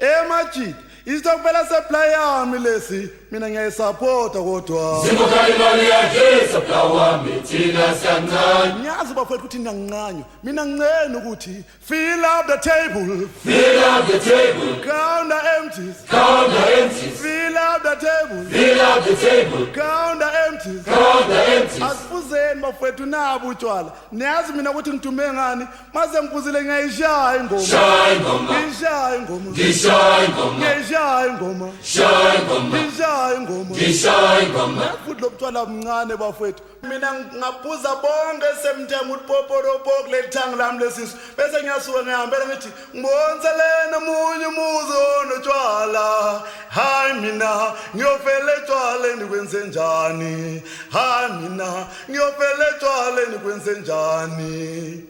emajidi isitokufela supply yami lesi mina ngiyayisupporta kodwa. Sibuka imali yakhe sapla wami thina siyancane ngiyazi bafowethu ukuthi ngiyanqanywa mina ngincene ukuthi fill up the table. Fill up the table. Count the empties. Count the empties. Fill up the table. Fill up the table. Count the empties asifuzeni bafowethu nabo utshwala niyazi mina ukuthi ngidume ngani? Maze ngiphuzile ngiyayishaya ingoma. Ngiyishaya ingoma. Ngiyayishaya ingoma. Ngiyishaya ingoma. Futhi lobutshwala buncane bafowethu mina ngaphuza bonke semthenga ukuthi poporopo kuleli thangi lami lesisu. Bese ngiyasuka ngihambela ngithi ngibonselene omunye umuzi onotshwala hayi mina ngiyofela etshwaleni kwenze njani? Hayi mina ngiyofela etshwaleni kwenze njani?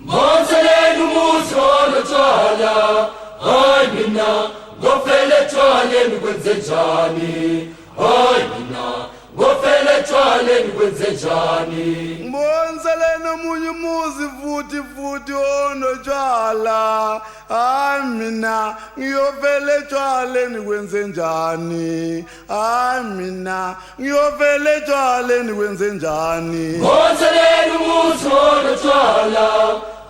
Monseleni umuzi onotshwala Hayi mina ngofele etshwaleni kwenze njani? Hayi mina ngofele etshwaleni kwenze njani? Ngibonselene omunye umuzi futhi futhi onotshwala. Hayi mina ngiyovela etshwaleni kwenze njani? Hayi mina ngiyovela etshwaleni kwenze njani? Monseleni umuzi onotshwala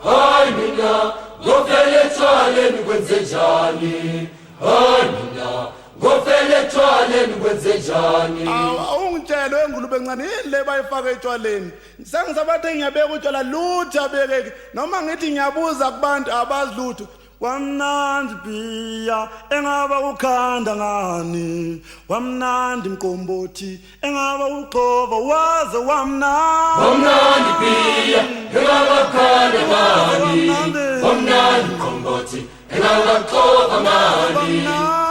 Hayi mina ngofele etshwaleni kwenze njani? Hayi mina ngofele etshwaleni kwenze njani? Awu, awungitshele wengulube encane yini le bayifaka etshwaleni sengisabathe ngiyabeka utshwala lutho abekeke noma ngithi ngiyabuza kubantu abazi lutho wamnandi bhiya engaba ukhanda ngani? Wamnandi mqombothi engaba uxova waze wamnandi. Bhiya engaba ukhanda ngani? Wamnandi. Mqombothi engaba uxova ngani?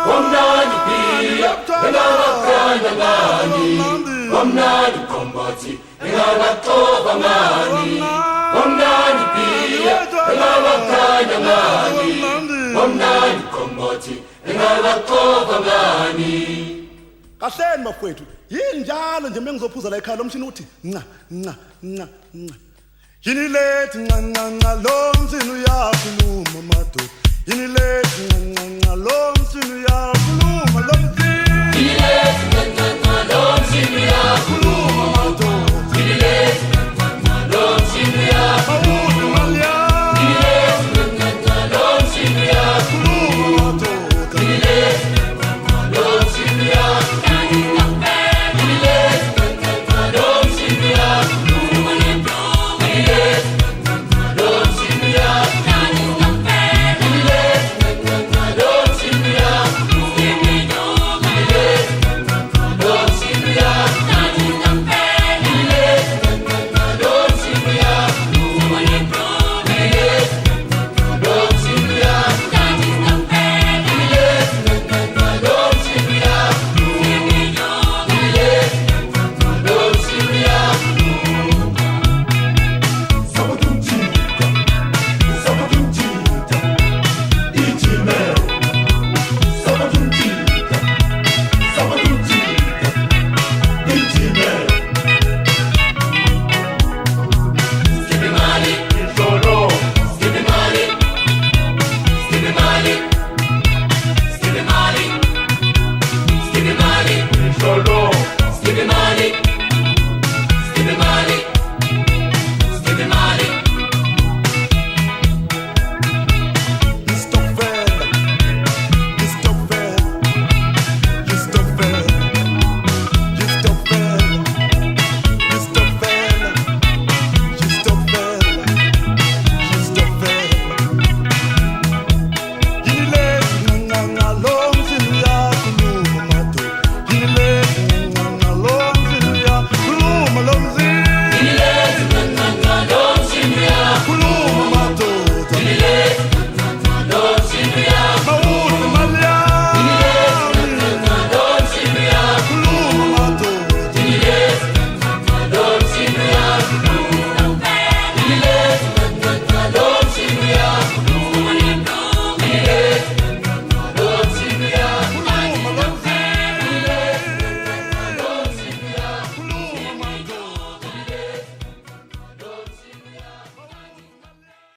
Wamnandi. Bhiya engaba ukhanda ngani? Wamnandi. Mqombothi engaba uxova ngani? Engakaxova ngani kahleni bafowethu yini njalo nje bengizophuza la ekhaya lo mshini uthi nca nca nca nca yini lethi nca nca nca lo mshini uyakhuluma madoda. yini lethi